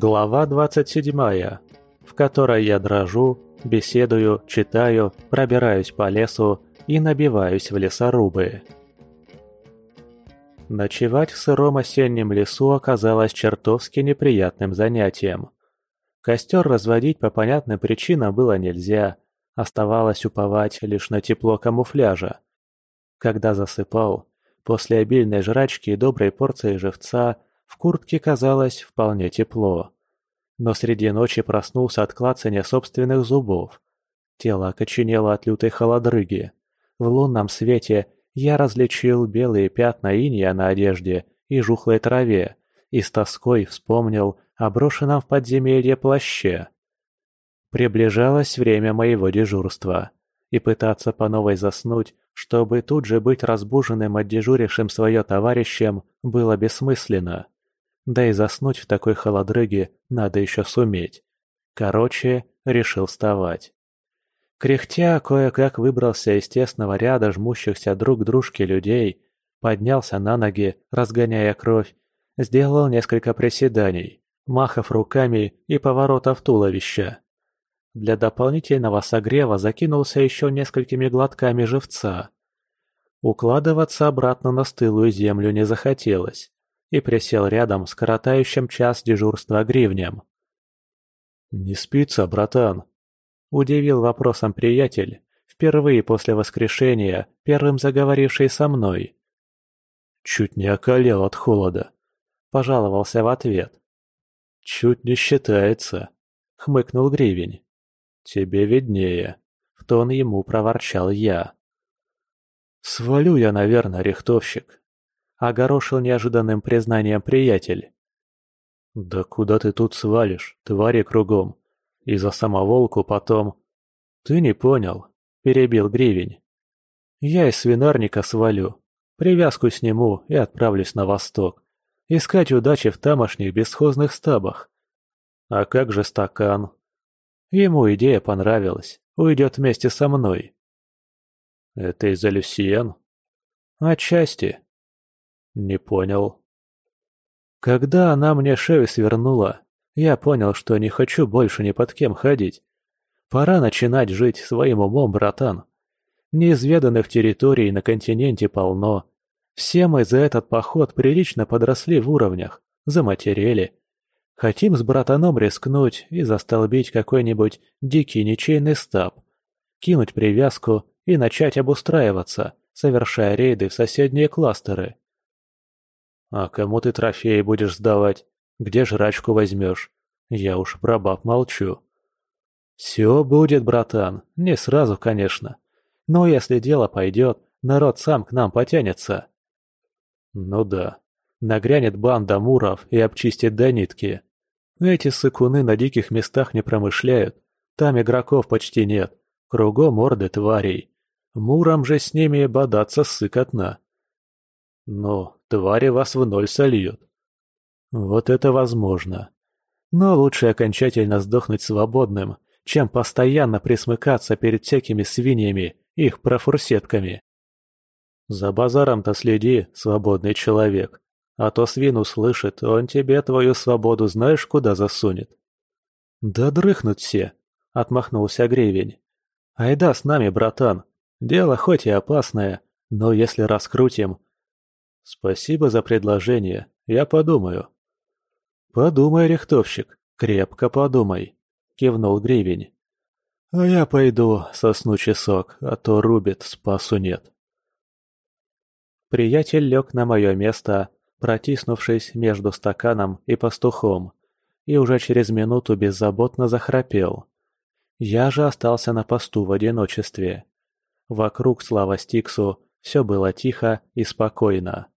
Глава 27, в которой я дрожу, беседую, читаю, пробираюсь по лесу и набиваюсь в лесорубы. Ночевать в сыром осеннем лесу оказалось чертовски неприятным занятием. Костер разводить по понятным причинам было нельзя, оставалось уповать лишь на тепло камуфляжа. Когда засыпал, после обильной жрачки и доброй порции живца, в куртке казалось вполне тепло. Но среди ночи проснулся от клацания собственных зубов. Тело окоченело от лютой холодрыги. В лунном свете я различил белые пятна иния на одежде и жухлой траве, и с тоской вспомнил о брошенном в подземелье плаще. Приближалось время моего дежурства, и пытаться по новой заснуть, чтобы тут же быть разбуженным отдежурившим свое товарищем, было бессмысленно. Да и заснуть в такой холодрыге надо еще суметь. Короче, решил вставать. Кряхтя, кое-как выбрался из тесного ряда жмущихся друг к дружке людей, поднялся на ноги, разгоняя кровь, сделал несколько приседаний, махов руками и поворотов туловища. Для дополнительного согрева закинулся еще несколькими глотками живца. Укладываться обратно на стылую землю не захотелось, и присел рядом с коротающим час дежурства гривнем. «Не спится, братан?» Удивил вопросом приятель, впервые после воскрешения, первым заговоривший со мной. Чуть не околел от холода. Пожаловался в ответ. Чуть не считается, хмыкнул Гривень. Тебе виднее, в тон ему проворчал я. Свалю я, наверное, рихтовщик. Огорошил неожиданным признанием приятель. «Да куда ты тут свалишь, твари кругом? И за самоволку потом... Ты не понял, перебил Гривень. Я из свинарника свалю, привязку сниму и отправлюсь на восток. Искать удачи в тамошних бесхозных стабах. А как же стакан? Ему идея понравилась, уйдет вместе со мной. Это из-за Люсиен? Отчасти. Не понял. Когда она мне шею свернула, я понял, что не хочу больше ни под кем ходить. Пора начинать жить своим умом, братан. Неизведанных территорий на континенте полно. Все мы за этот поход прилично подросли в уровнях, заматерели. Хотим с братаном рискнуть и застолбить какой-нибудь дикий ничейный стаб. Кинуть привязку и начать обустраиваться, совершая рейды в соседние кластеры. А кому ты трофеи будешь сдавать? Где жрачку возьмешь? Я уж про баб молчу. Все будет, братан, не сразу, конечно. Но если дело пойдет, народ сам к нам потянется. Ну да, нагрянет банда муров и обчистит до нитки. Эти сыкуны на диких местах не промышляют, там игроков почти нет, кругом орды тварей. Мурам же с ними бодаться сыкотно. Ну, твари вас в ноль сольют. Вот это возможно. Но лучше окончательно сдохнуть свободным, чем постоянно присмыкаться перед всякими свиньями, их профурсетками. За базаром-то следи, свободный человек, а то свин услышит, он тебе твою свободу знаешь куда засунет. Да дрыхнут все, отмахнулся Гривень. Айда с нами, братан, дело хоть и опасное, но если раскрутим... Спасибо за предложение, я подумаю. «Подумай, рихтовщик, крепко подумай», — кивнул Гривень. «А я пойду сосну часок, а то рубит, спасу нет». Приятель лег на мое место, протиснувшись между стаканом и пастухом, и уже через минуту беззаботно захрапел. Я же остался на посту в одиночестве. Вокруг, слава Стиксу, все было тихо и спокойно.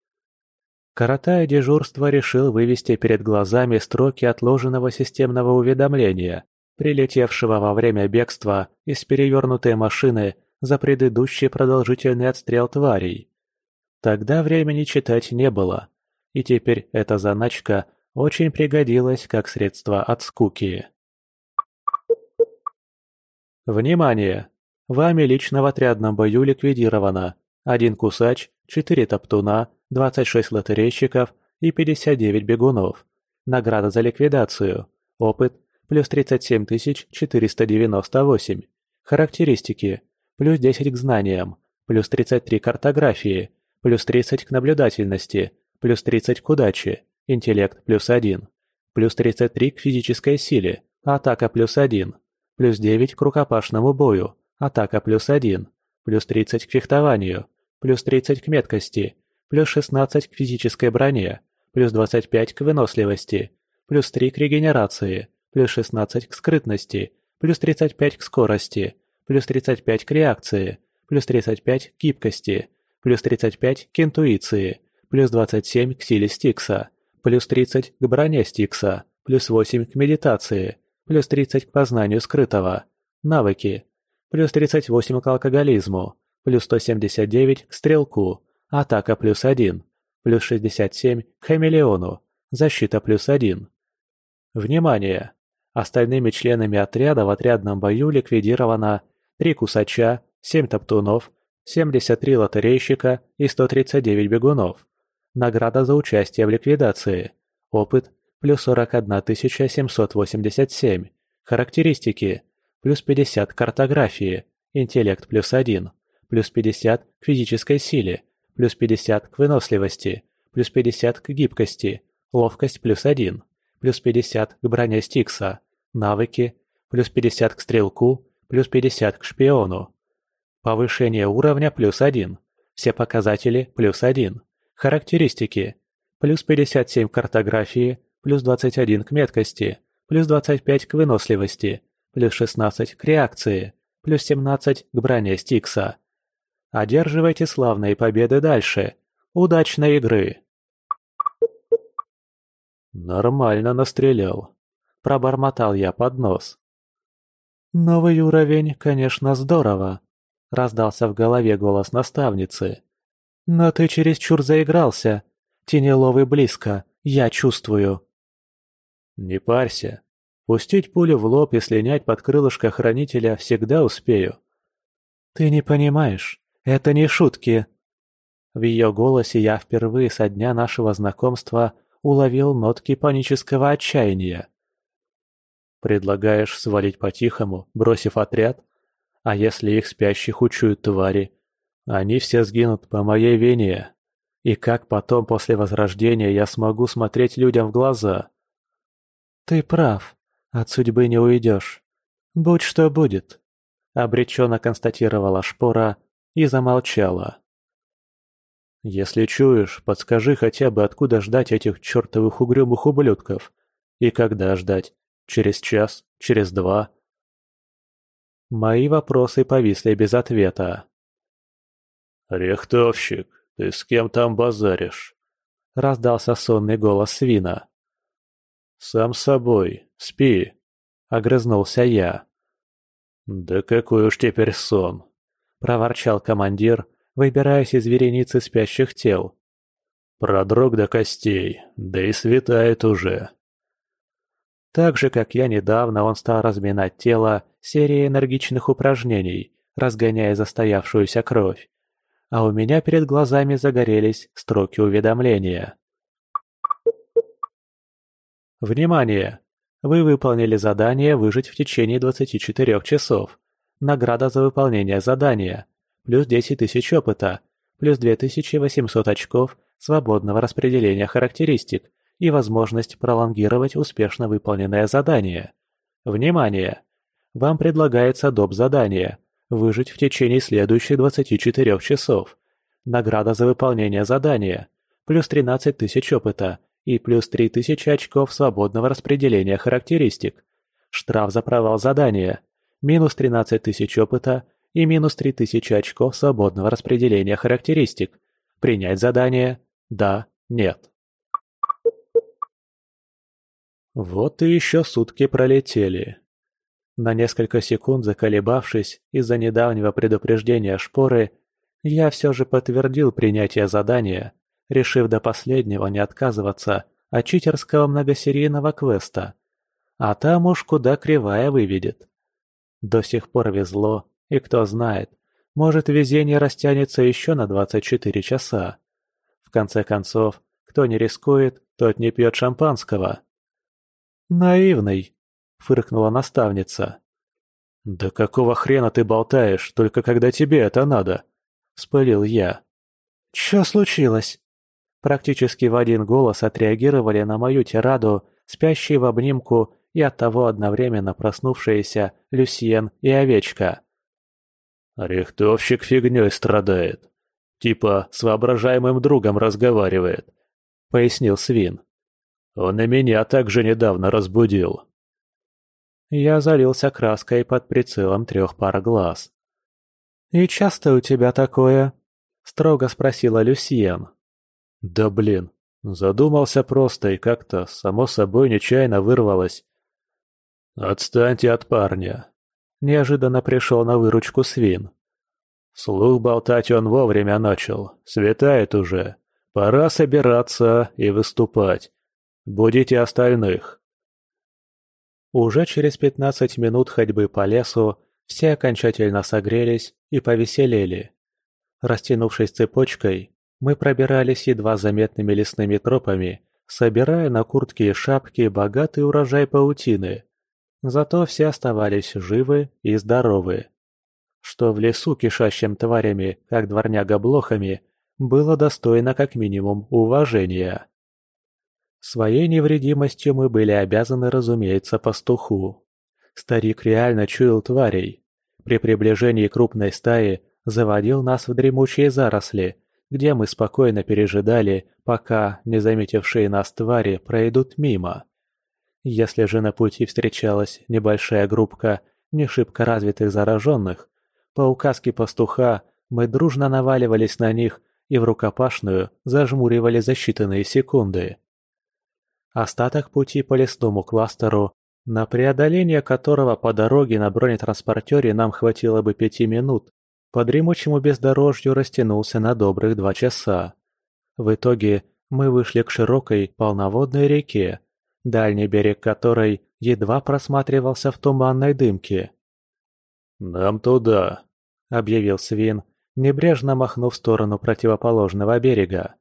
Коротая дежурство, решил вывести перед глазами строки отложенного системного уведомления, прилетевшего во время бегства из перевернутой машины за предыдущий продолжительный отстрел тварей. Тогда времени читать не было, и теперь эта заначка очень пригодилась как средство от скуки. Внимание! Вами лично в отрядном бою ликвидировано один кусач, четыре топтуна, 26 лотерейщиков и 59 бегунов. Награда за ликвидацию. Опыт – плюс 37 498. Характеристики – плюс 10 к знаниям, плюс 33 к картографии, плюс 30 к наблюдательности, плюс 30 к удаче, интеллект плюс 1, плюс 33 к физической силе, атака плюс 1, плюс 9 к рукопашному бою, атака плюс 1, плюс 30 к фехтованию, плюс 30 к меткости, плюс 16 к физической броне, плюс 25 к выносливости, плюс 3 к регенерации, плюс 16 к скрытности, плюс 35 к скорости, плюс 35 к реакции, плюс 35 к гибкости, плюс 35 к интуиции, плюс 27 к силе Стикса, плюс 30 к броне Стикса, плюс 8 к медитации, плюс 30 к познанию скрытого. Навыки. Плюс 38 к алкоголизму, плюс 179 к стрелку, атака плюс 1, плюс 67 к хамелеону, защита плюс 1. Внимание! Остальными членами отряда в отрядном бою ликвидировано 3 кусача, 7 топтунов, 73 лотерейщика и 139 бегунов. Награда за участие в ликвидации. Опыт – плюс 41 787. Характеристики – плюс 50 картографии, интеллект плюс 1, плюс 50 к физической силе, плюс 50 к выносливости, плюс 50 к гибкости, ловкость плюс 1, плюс 50 к броне Стикса, навыки, плюс 50 к стрелку, плюс 50 к шпиону. Повышение уровня плюс 1, все показатели плюс 1, характеристики, плюс 57 к картографии, плюс 21 к меткости, плюс 25 к выносливости, плюс 16 к реакции, плюс 17 к броне Стикса, Одерживайте славные победы дальше. Удачной игры!» «Нормально настрелял», — пробормотал я под нос. «Новый уровень, конечно, здорово», — раздался в голове голос наставницы. «Но ты чересчур заигрался. Тенеловый близко, я чувствую». «Не парься. Пустить пулю в лоб и слинять под крылышко хранителя всегда успею». «Ты не понимаешь. Это не шутки!» В ее голосе я впервые со дня нашего знакомства уловил нотки панического отчаяния. «Предлагаешь свалить по-тихому, бросив отряд? А если их спящих учуют твари? Они все сгинут по моей вине. И как потом, после возрождения, я смогу смотреть людям в глаза?» «Ты прав. От судьбы не уйдешь. Будь что будет», — обреченно констатировала Шпора, и замолчала. «Если чуешь, подскажи хотя бы, откуда ждать этих чертовых угрюмых ублюдков. И когда ждать? Через час? Через два?» Мои вопросы повисли без ответа. «Рехтовщик, ты с кем там базаришь?» — раздался сонный голос свина. «Сам собой, спи», — огрызнулся я. «Да какой уж теперь сон, – проворчал командир, выбираясь из вереницы спящих тел. «Продрог до костей, да и светает уже». Так же, как я недавно, он стал разминать тело серией энергичных упражнений, разгоняя застоявшуюся кровь. А у меня перед глазами загорелись строки уведомления. Внимание! Вы выполнили задание «Выжить в течение 24 часов». Награда за выполнение задания. Плюс 10 тысяч опыта. Плюс 2800 очков свободного распределения характеристик и возможность пролонгировать успешно выполненное задание. Внимание! Вам предлагается доп. задание «Выжить в течение следующих 24 часов». Награда за выполнение задания. Плюс 13 тысяч опыта и плюс 3000 очков свободного распределения характеристик. Штраф за провал задания минус 13 тысяч опыта и минус 3000 очков свободного распределения характеристик. Принять задание? Да, нет. Вот и еще сутки пролетели. На несколько секунд заколебавшись из-за недавнего предупреждения шпоры, я все же подтвердил принятие задания, решив до последнего не отказываться от читерского многосерийного квеста. А там уж куда кривая выведет. До сих пор везло, и кто знает, может везение растянется еще на 24 часа. В конце концов, кто не рискует, тот не пьет шампанского. «Наивный», — фыркнула наставница. «Да какого хрена ты болтаешь, только когда тебе это надо?» — вспылил я. «Чё случилось?» Практически в один голос отреагировали на мою тираду спящие в обнимку и оттого одновременно проснувшиеся Люсьен и Овечка. «Рихтовщик фигнёй страдает. Типа с воображаемым другом разговаривает», — пояснил Свин. «Он и меня также недавно разбудил». Я залился краской под прицелом трех пар глаз. «И часто у тебя такое?» — строго спросила Люсьен. «Да блин, задумался просто и как-то, само собой, нечаянно вырвалось. «Отстаньте от парня!» Неожиданно пришел на выручку свин. Слух болтать он вовремя начал. Светает уже. Пора собираться и выступать. Будите остальных. Уже через пятнадцать минут ходьбы по лесу все окончательно согрелись и повеселели. Растянувшись цепочкой, мы пробирались едва заметными лесными тропами, собирая на куртки и шапки богатый урожай паутины. Зато все оставались живы и здоровы. Что в лесу, кишащем тварями, как дворняга-блохами, было достойно как минимум уважения. Своей невредимостью мы были обязаны, разумеется, пастуху. Старик реально чуял тварей. При приближении крупной стаи заводил нас в дремучие заросли, где мы спокойно пережидали, пока, не заметившие нас твари, пройдут мимо. Если же на пути встречалась небольшая группка не шибко развитых зараженных, по указке пастуха мы дружно наваливались на них и в рукопашную зажмуривали за считанные секунды. Остаток пути по лесному кластеру, на преодоление которого по дороге на бронетранспортере нам хватило бы пяти минут, по дремучему бездорожью растянулся на добрых два часа. В итоге мы вышли к широкой полноводной реке, дальний берег которой едва просматривался в туманной дымке. «Нам туда», — объявил Свин, небрежно махнув в сторону противоположного берега.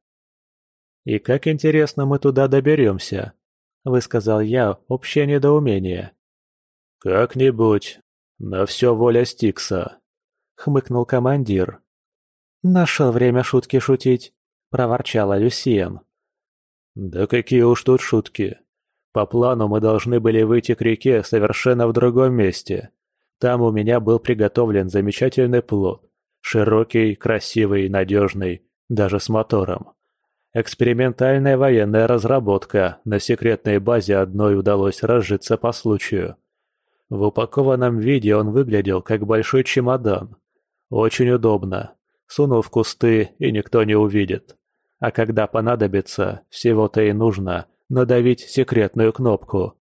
«И как интересно мы туда доберемся», — высказал я общее недоумение. «Как-нибудь. На все воля Стикса», — хмыкнул командир. «Нашел время шутки шутить», — проворчала Люсиен. «Да какие уж тут шутки. По плану мы должны были выйти к реке совершенно в другом месте. Там у меня был приготовлен замечательный плод. Широкий, красивый, надежный, даже с мотором. Экспериментальная военная разработка, на секретной базе одной удалось разжиться по случаю. В упакованном виде он выглядел как большой чемодан. Очень удобно. Сунул в кусты, и никто не увидит. А когда понадобится, всего-то и нужно – надавить секретную кнопку.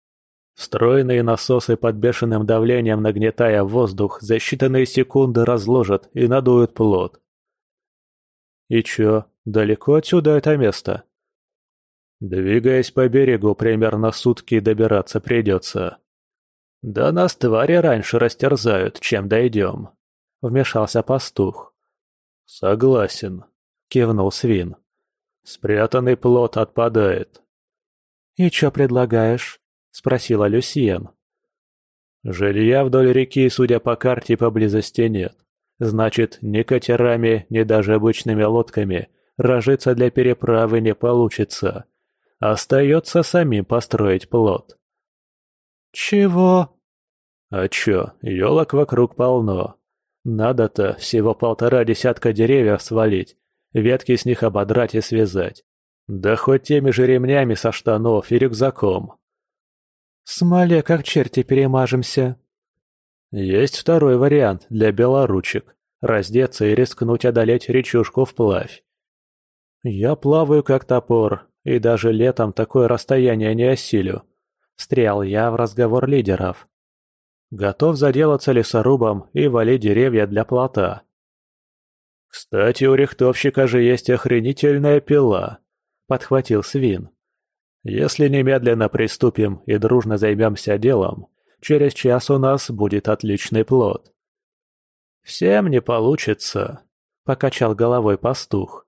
Встроенные насосы под бешеным давлением, нагнетая воздух, за считанные секунды разложат и надуют плод. И чё, далеко отсюда это место? Двигаясь по берегу, примерно сутки добираться придется. Да нас твари раньше растерзают, чем дойдем. Вмешался пастух. Согласен, кивнул свин. Спрятанный плод отпадает. «И чё предлагаешь?» – спросила Люсьен. «Жилья вдоль реки, судя по карте, поблизости нет. Значит, ни катерами, ни даже обычными лодками разжиться для переправы не получится. Остается самим построить плот». «Чего?» «А чё, ёлок вокруг полно. Надо-то всего полтора десятка деревьев свалить, ветки с них ободрать и связать. Да хоть теми же ремнями со штанов и рюкзаком. Смоле как черти перемажемся. Есть второй вариант для белоручек. Раздеться и рискнуть одолеть речушку вплавь. Я плаваю как топор, и даже летом такое расстояние не осилю. Встрял я в разговор лидеров. Готов заделаться лесорубом и валить деревья для плота. Кстати, у рихтовщика же есть охренительная пила. — подхватил Свин. «Если немедленно приступим и дружно займемся делом, через час у нас будет отличный плод». «Всем не получится», — покачал головой пастух.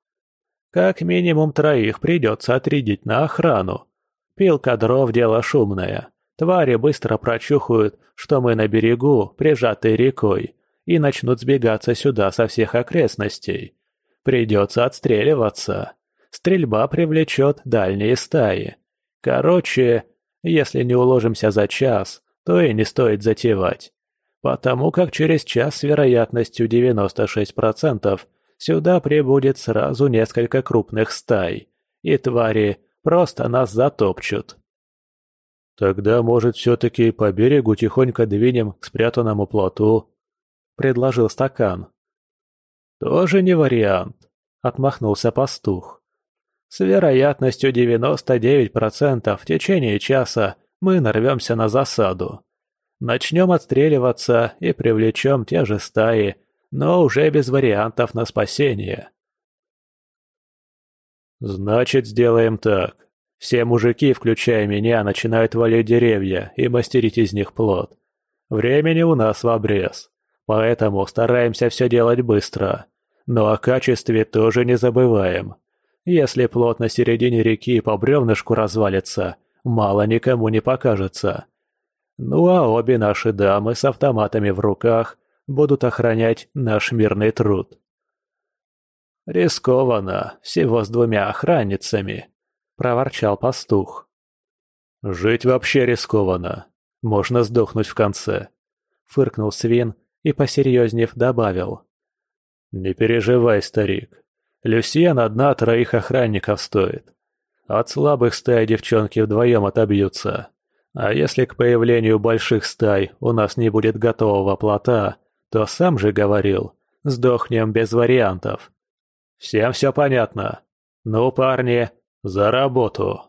«Как минимум троих придется отрядить на охрану. Пилка дров — дело шумное, Твари быстро прочухают, что мы на берегу, прижатые рекой, и начнут сбегаться сюда со всех окрестностей. Придется отстреливаться. Стрельба привлечет дальние стаи. Короче, если не уложимся за час, то и не стоит затевать. Потому как через час с вероятностью 96% сюда прибудет сразу несколько крупных стай, и твари просто нас затопчут. «Тогда, может, все-таки по берегу тихонько двинем к спрятанному плоту?» — предложил стакан. «Тоже не вариант», — отмахнулся пастух. «С вероятностью 99% в течение часа мы нарвемся на засаду. Начнем отстреливаться и привлечем те же стаи, но уже без вариантов на спасение». «Значит, сделаем так. Все мужики, включая меня, начинают валить деревья и мастерить из них плод. Времени у нас в обрез, поэтому стараемся все делать быстро. Но о качестве тоже не забываем. Если плод на середине реки по бревнышку развалится, мало никому не покажется. Ну а обе наши дамы с автоматами в руках будут охранять наш мирный труд. Рискованно, всего с двумя охранницами. — проворчал пастух. «Жить вообще рискованно. Можно сдохнуть в конце», — фыркнул свин и, посерьезнев, добавил. «Не переживай, старик. Люсьен одна троих охранников стоит. От слабых стай девчонки вдвоем отобьются. А если к появлению больших стай у нас не будет готового плота, то сам же говорил, сдохнем без вариантов. Всем все понятно? Ну, парни, за работу!